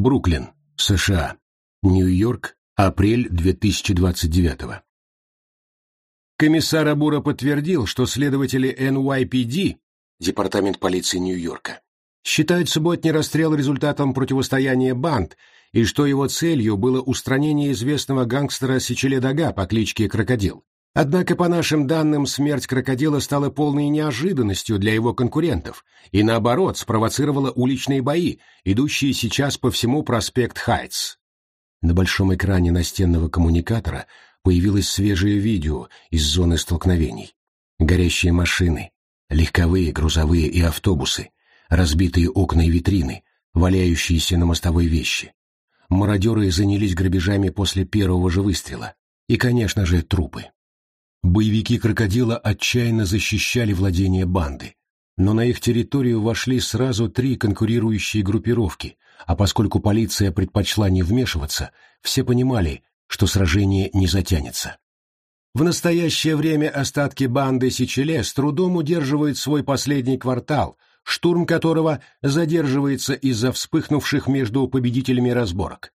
Бруклин, США. Нью-Йорк, апрель 2029 Комиссар Абура подтвердил, что следователи NYPD, Департамент полиции Нью-Йорка, считают субботний расстрел результатом противостояния банд и что его целью было устранение известного гангстера Сичеле Дага по кличке Крокодил. Однако, по нашим данным, смерть крокодила стала полной неожиданностью для его конкурентов и, наоборот, спровоцировала уличные бои, идущие сейчас по всему проспект Хайтс. На большом экране настенного коммуникатора появилось свежее видео из зоны столкновений. Горящие машины, легковые, грузовые и автобусы, разбитые окна и витрины, валяющиеся на мостовой вещи. Мародеры занялись грабежами после первого же выстрела. И, конечно же, трупы. Боевики крокодила отчаянно защищали владение банды, но на их территорию вошли сразу три конкурирующие группировки, а поскольку полиция предпочла не вмешиваться, все понимали, что сражение не затянется. В настоящее время остатки банды Сичеле с трудом удерживают свой последний квартал, штурм которого задерживается из-за вспыхнувших между победителями разборок.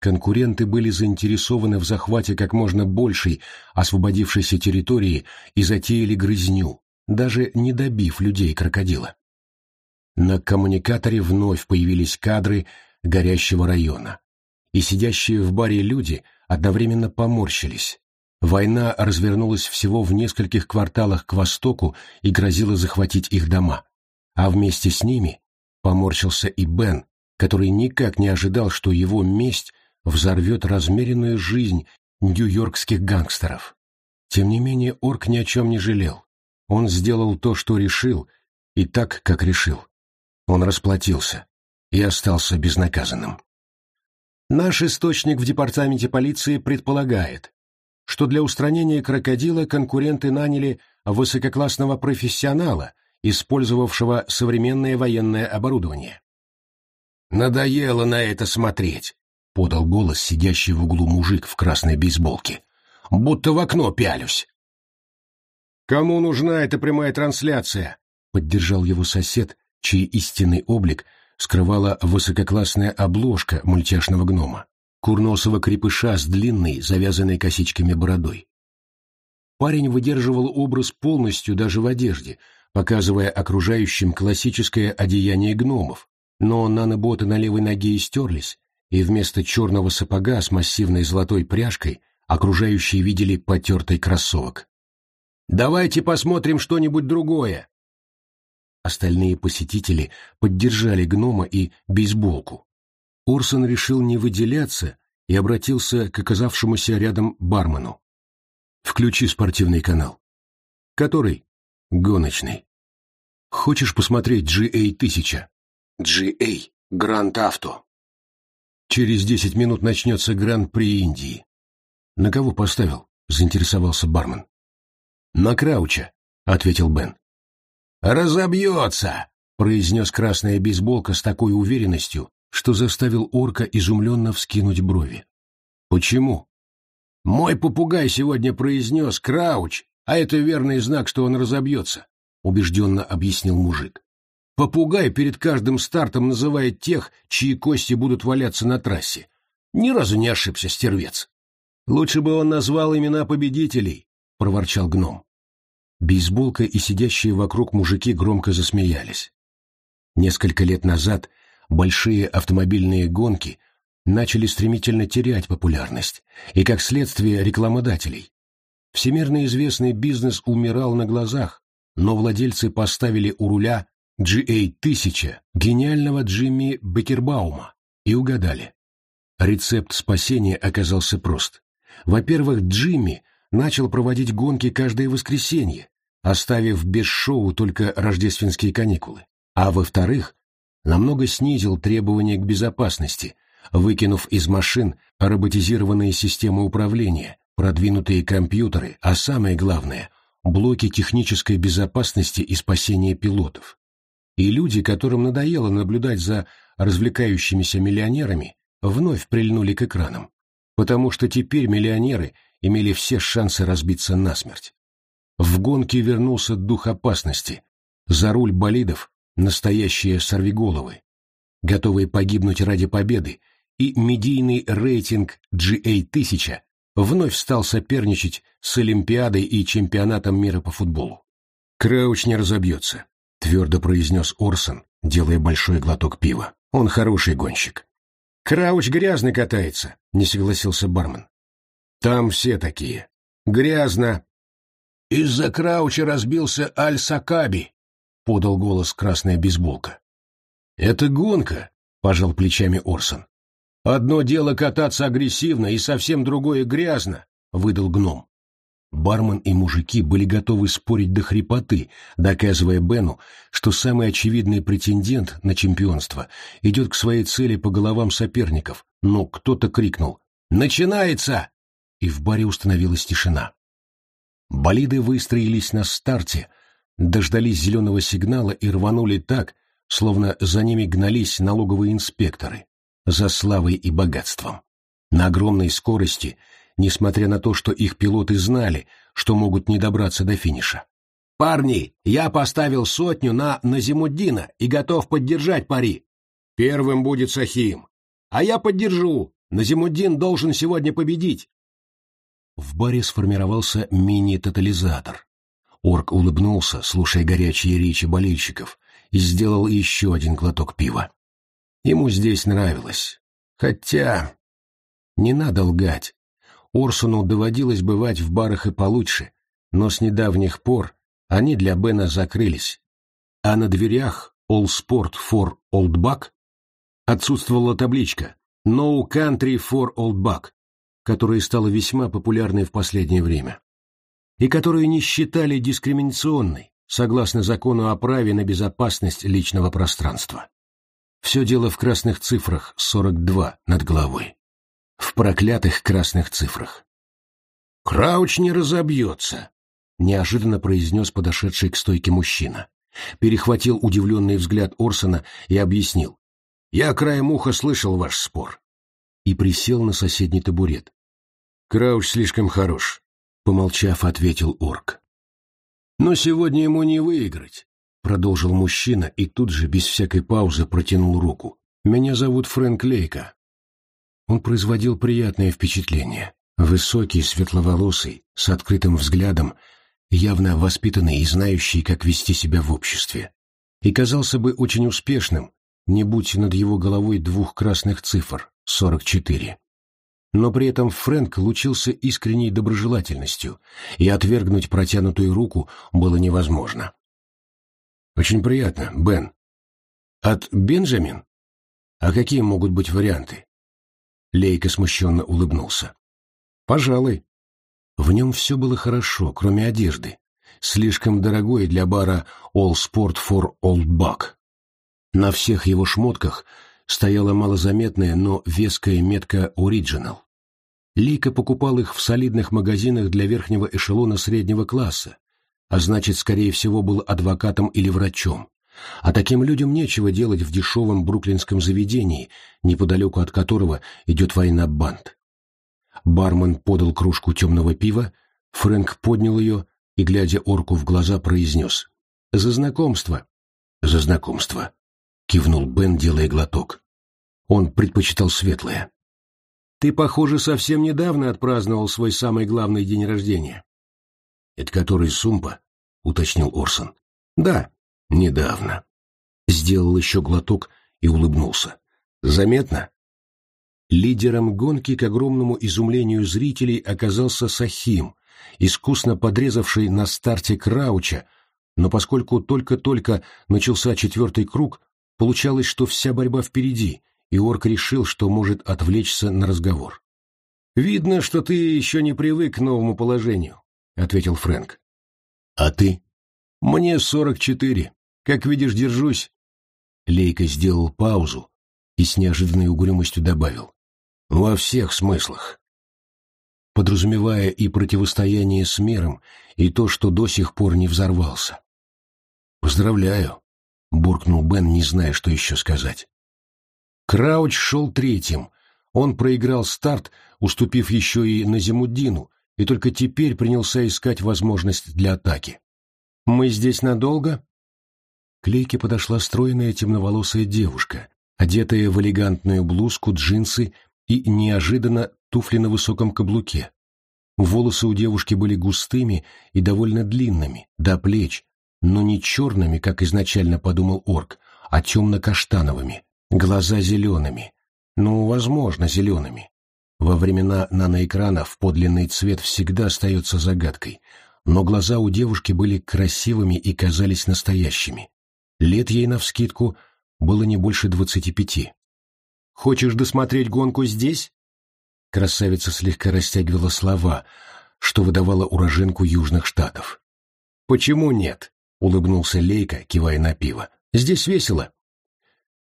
Конкуренты были заинтересованы в захвате как можно большей освободившейся территории и затеяли грызню, даже не добив людей крокодила. На коммуникаторе вновь появились кадры горящего района, и сидящие в баре люди одновременно поморщились. Война развернулась всего в нескольких кварталах к востоку и грозила захватить их дома. А вместе с ними поморщился и Бен, который никак не ожидал, что его месть взорвет размеренную жизнь нью-йоркских гангстеров. Тем не менее, Орк ни о чем не жалел. Он сделал то, что решил, и так, как решил. Он расплатился и остался безнаказанным. Наш источник в департаменте полиции предполагает, что для устранения крокодила конкуренты наняли высококлассного профессионала, использовавшего современное военное оборудование. «Надоело на это смотреть», — подал голос сидящий в углу мужик в красной бейсболке. «Будто в окно пялюсь». «Кому нужна эта прямая трансляция?» — поддержал его сосед, чей истинный облик скрывала высококлассная обложка мультяшного гнома, курносого крепыша с длинной, завязанной косичками бородой. Парень выдерживал образ полностью даже в одежде, показывая окружающим классическое одеяние гномов, но наноботы на левой ноге истерлись, и вместо черного сапога с массивной золотой пряжкой окружающие видели потертый кроссовок. «Давайте посмотрим что-нибудь другое!» Остальные посетители поддержали гнома и бейсболку. Орсон решил не выделяться и обратился к оказавшемуся рядом бармену. «Включи спортивный канал». «Который?» «Гоночный». «Хочешь посмотреть GA-1000?» «GA. Гранд Авто». Через десять минут начнется Гран-при Индии. На кого поставил? Заинтересовался бармен. На Крауча, ответил Бен. Разобьется, произнес красная бейсболка с такой уверенностью, что заставил орка изумленно вскинуть брови. Почему? Мой попугай сегодня произнес «Крауч», а это верный знак, что он разобьется, убежденно объяснил мужик. Попугай перед каждым стартом называет тех, чьи кости будут валяться на трассе. Ни разу не ошибся стервец. Лучше бы он назвал имена победителей, — проворчал гном. Бейсболка и сидящие вокруг мужики громко засмеялись. Несколько лет назад большие автомобильные гонки начали стремительно терять популярность и, как следствие, рекламодателей. Всемирно известный бизнес умирал на глазах, но владельцы поставили у руля GA-1000 гениального Джимми Бекербаума и угадали. Рецепт спасения оказался прост. Во-первых, Джимми начал проводить гонки каждое воскресенье, оставив без шоу только рождественские каникулы. А во-вторых, намного снизил требования к безопасности, выкинув из машин роботизированные системы управления, продвинутые компьютеры, а самое главное – блоки технической безопасности и спасения пилотов и люди, которым надоело наблюдать за развлекающимися миллионерами, вновь прильнули к экранам, потому что теперь миллионеры имели все шансы разбиться насмерть. В гонке вернулся дух опасности, за руль болидов настоящие сорвиголовы. готовые погибнуть ради победы, и медийный рейтинг GA1000 вновь стал соперничать с Олимпиадой и чемпионатом мира по футболу. «Крауч не разобьется», — твердо произнес Орсон, делая большой глоток пива. «Он хороший гонщик». «Крауч грязный катается», — не согласился бармен. «Там все такие. Грязно». «Из-за Крауча разбился Аль-Сакаби», — подал голос красная бейсболка. «Это гонка», — пожал плечами Орсон. «Одно дело кататься агрессивно и совсем другое грязно», — выдал гном. Бармен и мужики были готовы спорить до хрипоты, доказывая Бену, что самый очевидный претендент на чемпионство идет к своей цели по головам соперников, но кто-то крикнул «Начинается!» и в баре установилась тишина. Болиды выстроились на старте, дождались зеленого сигнала и рванули так, словно за ними гнались налоговые инспекторы за славой и богатством. На огромной скорости, несмотря на то, что их пилоты знали, что могут не добраться до финиша. «Парни, я поставил сотню на Назимуддина и готов поддержать пари. Первым будет Сахим. А я поддержу. Назимуддин должен сегодня победить». В баре сформировался мини-тотализатор. Орк улыбнулся, слушая горячие речи болельщиков, и сделал еще один глоток пива. Ему здесь нравилось. Хотя... Не надо лгать. Орсону доводилось бывать в барах и получше, но с недавних пор они для Бена закрылись. А на дверях «All Sport for Old Buck» отсутствовала табличка «No Country for Old Buck», которая стала весьма популярной в последнее время, и которую не считали дискриминационной, согласно закону о праве на безопасность личного пространства. Все дело в красных цифрах 42 над головой. В проклятых красных цифрах. «Крауч не разобьется», — неожиданно произнес подошедший к стойке мужчина. Перехватил удивленный взгляд Орсона и объяснил. «Я краем уха слышал ваш спор». И присел на соседний табурет. «Крауч слишком хорош», — помолчав, ответил орк. «Но сегодня ему не выиграть продолжил мужчина и тут же, без всякой паузы, протянул руку. «Меня зовут Фрэнк Лейка». Он производил приятное впечатление. Высокий, светловолосый, с открытым взглядом, явно воспитанный и знающий, как вести себя в обществе. И казался бы очень успешным, не будь над его головой двух красных цифр — 44. Но при этом Фрэнк лучился искренней доброжелательностью, и отвергнуть протянутую руку было невозможно. Очень приятно, Бен. От Бенджамин? А какие могут быть варианты? Лейка смущенно улыбнулся. Пожалуй. В нем все было хорошо, кроме одежды. Слишком дорогой для бара All Sport for Old Buck. На всех его шмотках стояла малозаметная, но веская метка Original. Лейка покупал их в солидных магазинах для верхнего эшелона среднего класса, а значит, скорее всего, был адвокатом или врачом. А таким людям нечего делать в дешевом бруклинском заведении, неподалеку от которого идет война банд. Бармен подал кружку темного пива, Фрэнк поднял ее и, глядя орку в глаза, произнес «За знакомство». «За знакомство», — кивнул Бен, делая глоток. Он предпочитал светлое. «Ты, похоже, совсем недавно отпраздновал свой самый главный день рождения». «Это который Сумпа?» — уточнил Орсон. «Да, недавно». Сделал еще глоток и улыбнулся. «Заметно?» Лидером гонки, к огромному изумлению зрителей, оказался Сахим, искусно подрезавший на старте Крауча, но поскольку только-только начался четвертый круг, получалось, что вся борьба впереди, и Орк решил, что может отвлечься на разговор. «Видно, что ты еще не привык к новому положению ответил Фрэнк. «А ты?» «Мне сорок четыре. Как видишь, держусь». Лейка сделал паузу и с неожиданной угрюмостью добавил. «Во всех смыслах». Подразумевая и противостояние с миром, и то, что до сих пор не взорвался. «Поздравляю», — буркнул Бен, не зная, что еще сказать. Крауч шел третьим. Он проиграл старт, уступив еще и Назимуддину, и только теперь принялся искать возможность для атаки. «Мы здесь надолго?» К Лейке подошла стройная темноволосая девушка, одетая в элегантную блузку, джинсы и неожиданно туфли на высоком каблуке. Волосы у девушки были густыми и довольно длинными, до плеч, но не черными, как изначально подумал орк, а темно-каштановыми, глаза зелеными, ну, возможно, зелеными. Во времена наноэкранов подлинный цвет всегда остается загадкой, но глаза у девушки были красивыми и казались настоящими. Лет ей навскидку было не больше двадцати пяти. «Хочешь досмотреть гонку здесь?» Красавица слегка растягивала слова, что выдавала уроженку Южных Штатов. «Почему нет?» — улыбнулся Лейка, кивая на пиво. «Здесь весело».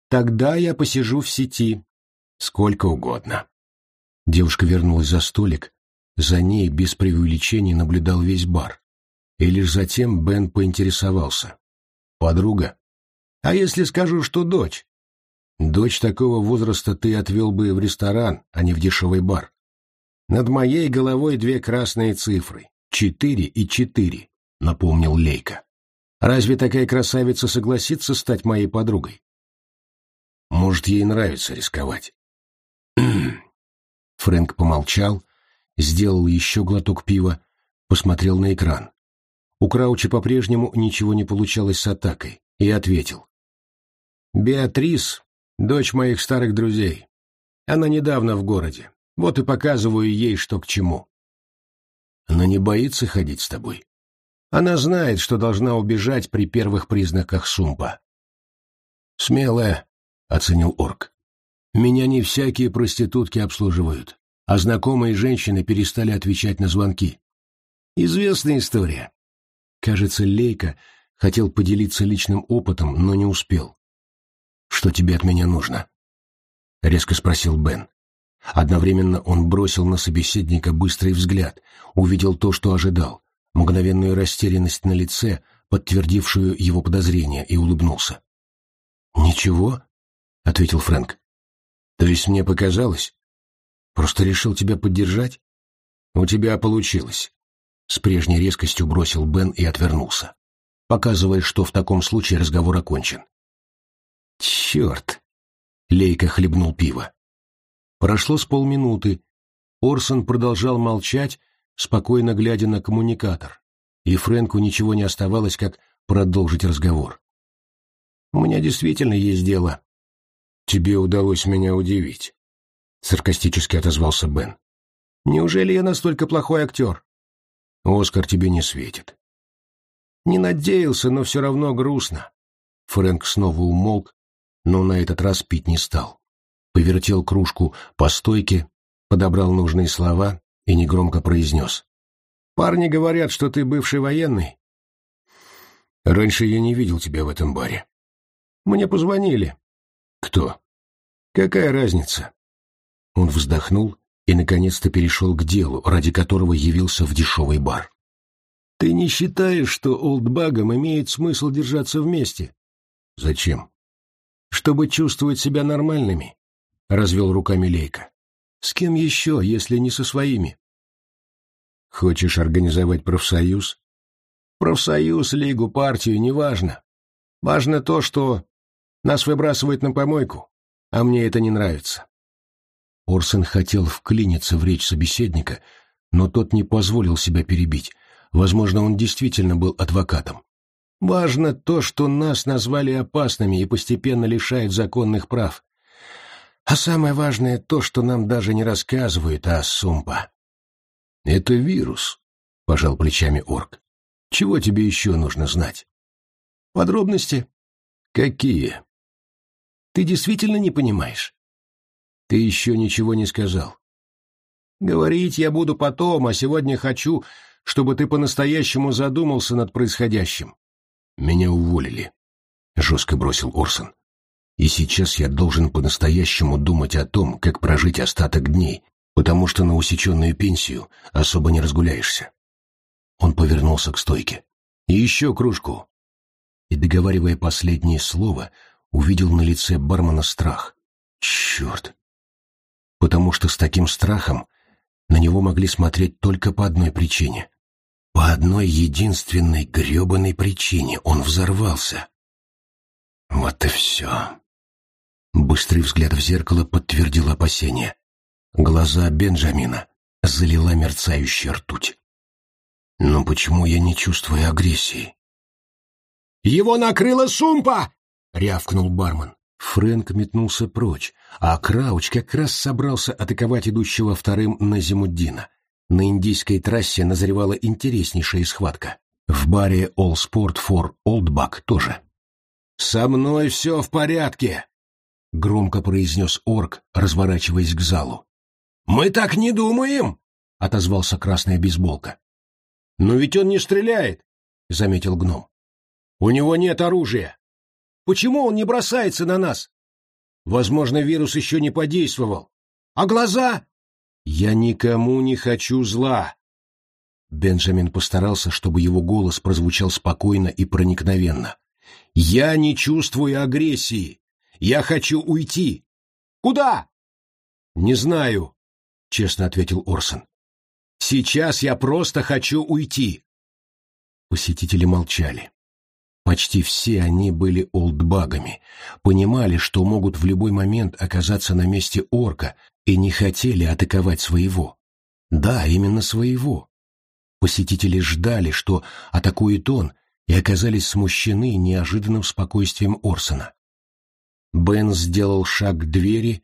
«Тогда я посижу в сети. Сколько угодно». Девушка вернулась за столик. За ней без преувеличений наблюдал весь бар. И лишь затем Бен поинтересовался. «Подруга?» «А если скажу, что дочь?» Дочь такого возраста ты отвел бы в ресторан, а не в дешевый бар. Над моей головой две красные цифры. Четыре и четыре, напомнил Лейка. Разве такая красавица согласится стать моей подругой? Может, ей нравится рисковать. Фрэнк помолчал, сделал еще глоток пива, посмотрел на экран. У Крауча по-прежнему ничего не получалось с атакой, и ответил. «Беатрис Дочь моих старых друзей. Она недавно в городе. Вот и показываю ей, что к чему. Она не боится ходить с тобой. Она знает, что должна убежать при первых признаках сумпа. «Смелая», — оценил орк. «Меня не всякие проститутки обслуживают, а знакомые женщины перестали отвечать на звонки. Известная история». Кажется, Лейка хотел поделиться личным опытом, но не успел. «Что тебе от меня нужно?» — резко спросил Бен. Одновременно он бросил на собеседника быстрый взгляд, увидел то, что ожидал, мгновенную растерянность на лице, подтвердившую его подозрения, и улыбнулся. «Ничего?» — ответил Фрэнк. «То есть мне показалось? Просто решил тебя поддержать? У тебя получилось». С прежней резкостью бросил Бен и отвернулся, показывая, что в таком случае разговор окончен. «Черт!» — Лейка хлебнул пиво. Прошло с полминуты. Орсон продолжал молчать, спокойно глядя на коммуникатор, и Фрэнку ничего не оставалось, как продолжить разговор. «У меня действительно есть дело». «Тебе удалось меня удивить», — саркастически отозвался Бен. «Неужели я настолько плохой актер?» «Оскар тебе не светит». «Не надеялся, но все равно грустно». Фрэнк снова умолк, но на этот раз пить не стал. Повертел кружку по стойке, подобрал нужные слова и негромко произнес. «Парни говорят, что ты бывший военный». «Раньше я не видел тебя в этом баре». «Мне позвонили». «Кто?» «Какая разница?» Он вздохнул и наконец-то перешел к делу, ради которого явился в дешевый бар. «Ты не считаешь, что олдбагам имеет смысл держаться вместе?» «Зачем?» Чтобы чувствовать себя нормальными», — развел руками Лейка. «С кем еще, если не со своими?» «Хочешь организовать профсоюз?» «Профсоюз, лигу, партию, неважно. Важно то, что нас выбрасывают на помойку, а мне это не нравится». Орсен хотел вклиниться в речь собеседника, но тот не позволил себя перебить. Возможно, он действительно был адвокатом. Важно то, что нас назвали опасными и постепенно лишают законных прав. А самое важное то, что нам даже не рассказывают о Сумпа. — Это вирус, — пожал плечами орк. — Чего тебе еще нужно знать? — Подробности. — Какие? — Ты действительно не понимаешь? — Ты еще ничего не сказал. — Говорить я буду потом, а сегодня хочу, чтобы ты по-настоящему задумался над происходящим. «Меня уволили», — жестко бросил Орсон. «И сейчас я должен по-настоящему думать о том, как прожить остаток дней, потому что на усеченную пенсию особо не разгуляешься». Он повернулся к стойке. «И еще кружку». И, договаривая последнее слово, увидел на лице бармена страх. «Черт!» Потому что с таким страхом на него могли смотреть только по одной причине. По одной единственной гребаной причине он взорвался. Вот и все. Быстрый взгляд в зеркало подтвердил опасения. Глаза Бенджамина залила мерцающая ртуть. Но почему я не чувствую агрессии? «Его накрыла сумпа!» — рявкнул бармен. Фрэнк метнулся прочь, а Крауч как раз собрался атаковать идущего вторым Назимуддина. На индийской трассе назревала интереснейшая схватка. В баре All Sport for Oldbuck тоже. «Со мной все в порядке!» — громко произнес орк, разворачиваясь к залу. «Мы так не думаем!» — отозвался красная бейсболка. «Но ведь он не стреляет!» — заметил гном. «У него нет оружия. Почему он не бросается на нас? Возможно, вирус еще не подействовал. А глаза? Я никому не хочу зла!» Бенджамин постарался, чтобы его голос прозвучал спокойно и проникновенно. «Я не чувствую агрессии. Я хочу уйти. Куда?» «Не знаю», — честно ответил Орсон. «Сейчас я просто хочу уйти». Посетители молчали. Почти все они были олдбагами, понимали, что могут в любой момент оказаться на месте орка и не хотели атаковать своего. Да, именно своего. Посетители ждали, что атакует он, и оказались смущены неожиданным спокойствием Орсона. Бен сделал шаг к двери,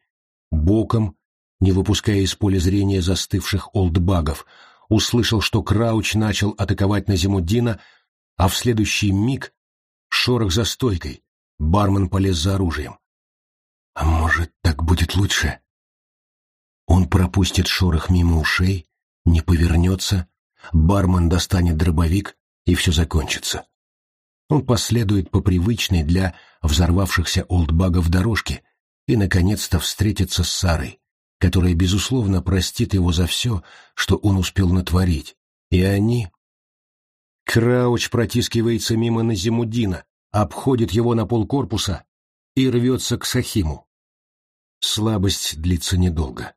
боком, не выпуская из поля зрения застывших олдбагов, услышал, что Крауч начал атаковать Назимуддина, а в следующий миг шорох за стойкой, бармен полез за оружием. А может, так будет лучше? Он пропустит шорох мимо ушей, не повернется, бармен достанет дробовик, и все закончится. Он последует по привычной для взорвавшихся олдбагов дорожке и, наконец-то, встретится с Сарой, которая, безусловно, простит его за все, что он успел натворить, и они... Крауч протискивается мимо Назимудина, обходит его на полкорпуса и рвется к Сахиму. Слабость длится недолго,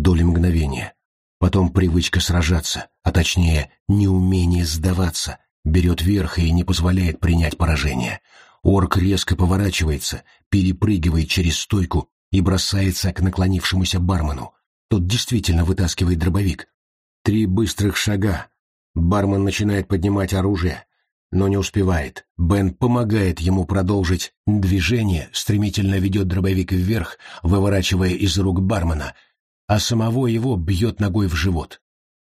доли мгновения. Потом привычка сражаться, а точнее неумение сдаваться, берет верх и не позволяет принять поражение. Орк резко поворачивается, перепрыгивает через стойку и бросается к наклонившемуся бармену. Тот действительно вытаскивает дробовик. Три быстрых шага. Бармен начинает поднимать оружие, но не успевает. Бен помогает ему продолжить движение, стремительно ведет дробовик вверх, выворачивая из рук бармена — а самого его бьет ногой в живот.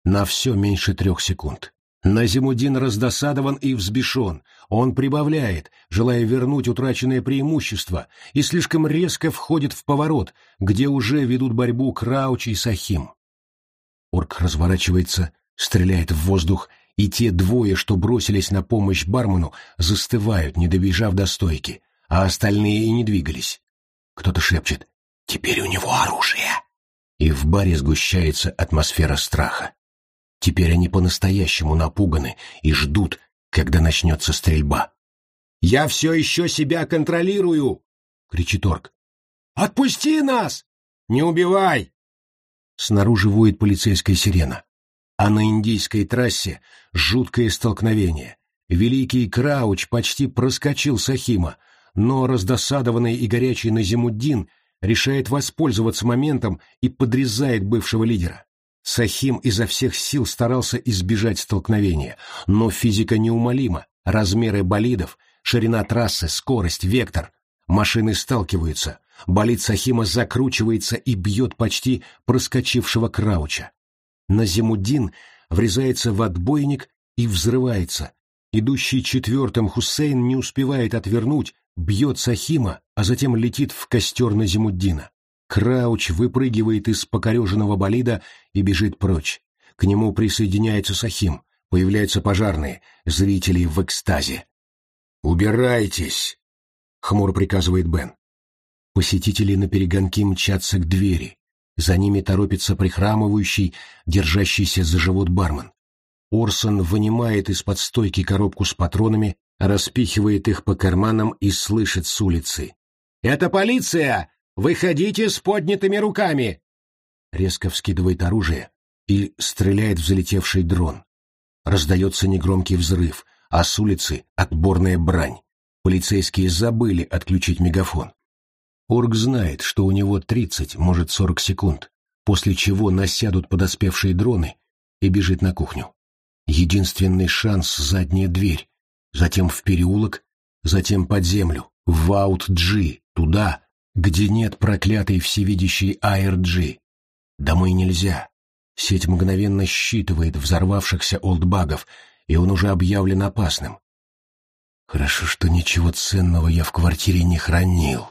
На все меньше трех секунд. Назимудин раздосадован и взбешен. Он прибавляет, желая вернуть утраченное преимущество, и слишком резко входит в поворот, где уже ведут борьбу Крауч и Сахим. Орк разворачивается, стреляет в воздух, и те двое, что бросились на помощь бармену, застывают, не добежав до стойки, а остальные и не двигались. Кто-то шепчет «Теперь у него оружие!» И в баре сгущается атмосфера страха. Теперь они по-настоящему напуганы и ждут, когда начнется стрельба. «Я все еще себя контролирую!» — кричит орк. «Отпусти нас! Не убивай!» Снаружи воет полицейская сирена. А на индийской трассе жуткое столкновение. Великий Крауч почти проскочил Сахима, но раздосадованный и горячий Назимуддин решает воспользоваться моментом и подрезает бывшего лидера. Сахим изо всех сил старался избежать столкновения, но физика неумолима, размеры болидов, ширина трассы, скорость, вектор. Машины сталкиваются, болид Сахима закручивается и бьет почти проскочившего Крауча. Назимуддин врезается в отбойник и взрывается. Идущий четвертым Хусейн не успевает отвернуть, бьет Сахима, а затем летит в костер Назимуддина. Крауч выпрыгивает из покореженного болида и бежит прочь. К нему присоединяется Сахим, появляются пожарные, зрители в экстазе. «Убирайтесь!» — хмур приказывает Бен. Посетители на перегонки мчатся к двери. За ними торопится прихрамывающий, держащийся за живот бармен. Орсон вынимает из-под стойки коробку с патронами распихивает их по карманам и слышит с улицы. «Это полиция! Выходите с поднятыми руками!» Резко вскидывает оружие и стреляет в залетевший дрон. Раздается негромкий взрыв, а с улицы отборная брань. Полицейские забыли отключить мегафон. Орг знает, что у него 30, может 40 секунд, после чего насядут подоспевшие дроны и бежит на кухню. Единственный шанс — задняя дверь, затем в переулок, затем под землю, в Аут-Джи, туда, где нет проклятой всевидящей ARG. Домой нельзя. Сеть мгновенно считывает взорвавшихся олдбагов, и он уже объявлен опасным. Хорошо, что ничего ценного я в квартире не хранил.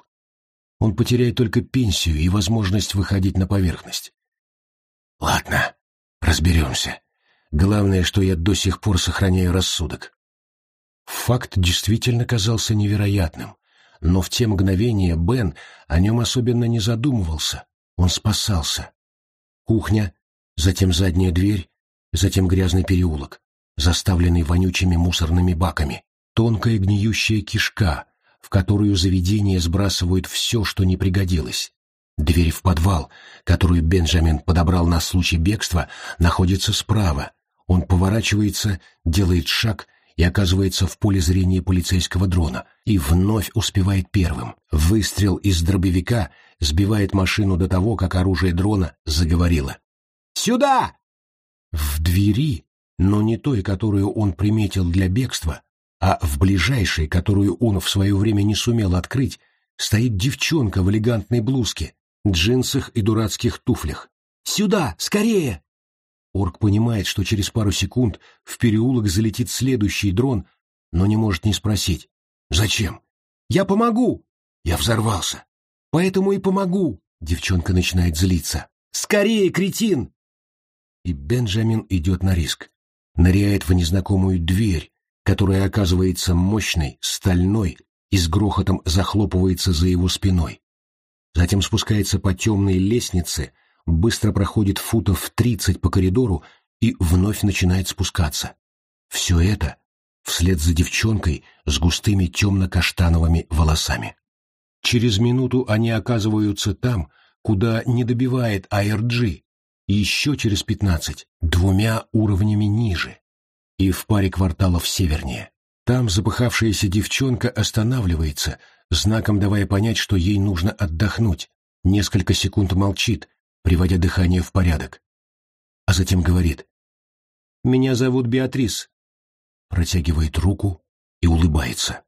Он потеряет только пенсию и возможность выходить на поверхность. Ладно, разберемся. Главное, что я до сих пор сохраняю рассудок. Факт действительно казался невероятным, но в те мгновения Бен о нем особенно не задумывался. Он спасался. Кухня, затем задняя дверь, затем грязный переулок, заставленный вонючими мусорными баками, тонкая гниющая кишка, в которую заведение сбрасывают все, что не пригодилось. Дверь в подвал, которую Бенджамин подобрал на случай бегства, находится справа. Он поворачивается, делает шаг и оказывается в поле зрения полицейского дрона, и вновь успевает первым. Выстрел из дробовика сбивает машину до того, как оружие дрона заговорило. «Сюда!» В двери, но не той, которую он приметил для бегства, а в ближайшей, которую он в свое время не сумел открыть, стоит девчонка в элегантной блузке, джинсах и дурацких туфлях. «Сюда! Скорее!» Орк понимает, что через пару секунд в переулок залетит следующий дрон, но не может не спросить. «Зачем?» «Я помогу!» «Я взорвался!» «Поэтому и помогу!» Девчонка начинает злиться. «Скорее, кретин!» И Бенджамин идет на риск. Ныряет в незнакомую дверь, которая оказывается мощной, стальной и с грохотом захлопывается за его спиной. Затем спускается по темной лестнице, быстро проходит футов тридцать по коридору и вновь начинает спускаться. Все это вслед за девчонкой с густыми темно-каштановыми волосами. Через минуту они оказываются там, куда не добивает АРГ, и еще через пятнадцать двумя уровнями ниже, и в паре кварталов севернее. Там запыхавшаяся девчонка останавливается, знаком давая понять, что ей нужно отдохнуть, несколько секунд молчит, приводя дыхание в порядок. А затем говорит «Меня зовут Беатрис», протягивает руку и улыбается.